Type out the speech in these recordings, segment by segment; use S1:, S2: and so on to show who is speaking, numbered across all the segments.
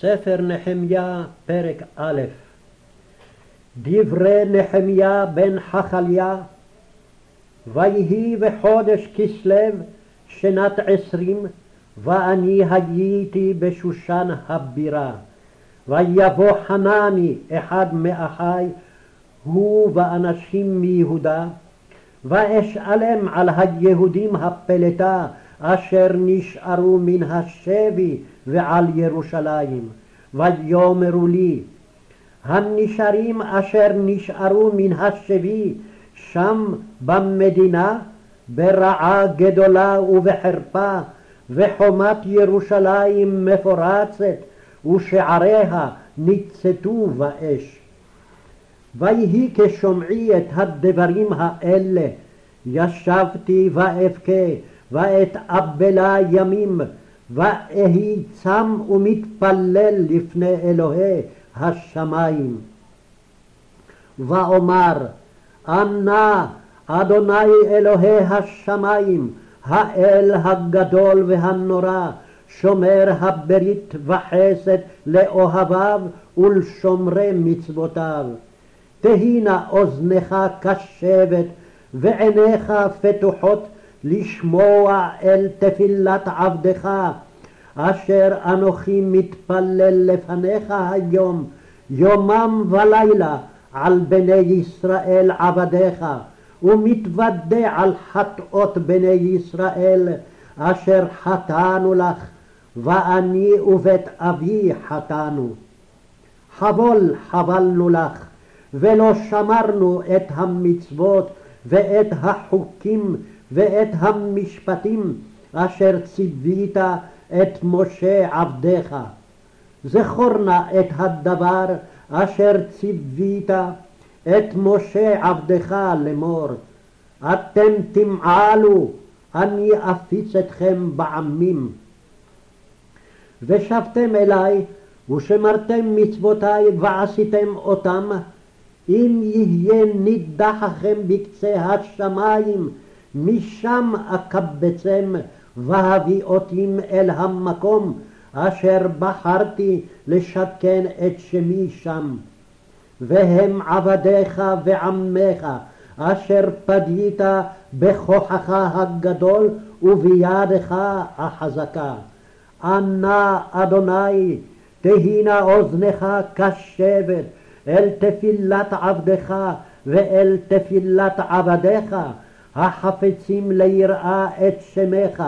S1: ספר נחמיה, פרק א' דברי נחמיה בן חכליה ויהי בחודש כסלו שנת עשרים ואני הייתי בשושן הבירה. ויבוא חנני אחד מאחי הוא ואנשים מיהודה ואשאלם על היהודים הפלטה אשר נשארו מן השבי ועל ירושלים. ויאמרו לי, הנשארים אשר נשארו מן השבי שם במדינה ברעה גדולה ובחרפה וחומת ירושלים מפורצת ושעריה ניצתו באש. ויהי כשומעי את הדברים האלה ישבתי ואבכה ואתאבלה ימים ואהי צם ומתפלל לפני אלוהי השמיים. ואומר אנא אדוני אלוהי השמיים האל הגדול והנורא שומר הברית וחסד לאוהביו ולשומרי מצוותיו. תהי נא אוזנך קשבת ועיניך פתוחות לשמוע אל תפילת עבדך, אשר אנוכי מתפלל לפניך היום, יומם ולילה, על בני ישראל עבדיך, ומתוודה על חטאות בני ישראל, אשר חטאנו לך, ואני ובית אבי חטאנו. חבול חבלנו לך, ולא שמרנו את המצוות ואת החוקים ואת המשפטים אשר ציווית את משה עבדך. זכור נא את הדבר אשר ציווית את משה עבדך לאמור. אתם תמעלו, אני אפיץ אתכם בעמים. ושבתם אלי, ושמרתם מצוותי ועשיתם אותם, אם יהיה נידחכם בקצה השמיים, משם אקבצם והביאותים אל המקום אשר בחרתי לשכן את שמי שם. והם עבדיך ועמך אשר פדית בכוחך הגדול ובידך החזקה. ענה אדוני תהינה אוזנך קשבת אל תפילת עבדך ואל תפילת עבדיך החפצים ליראה את שמך,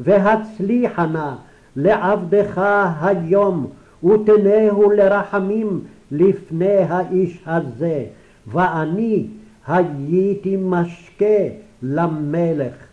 S1: והצליחה נא לעבדך היום, ותנהו לרחמים לפני האיש הזה, ואני הייתי משקה למלך.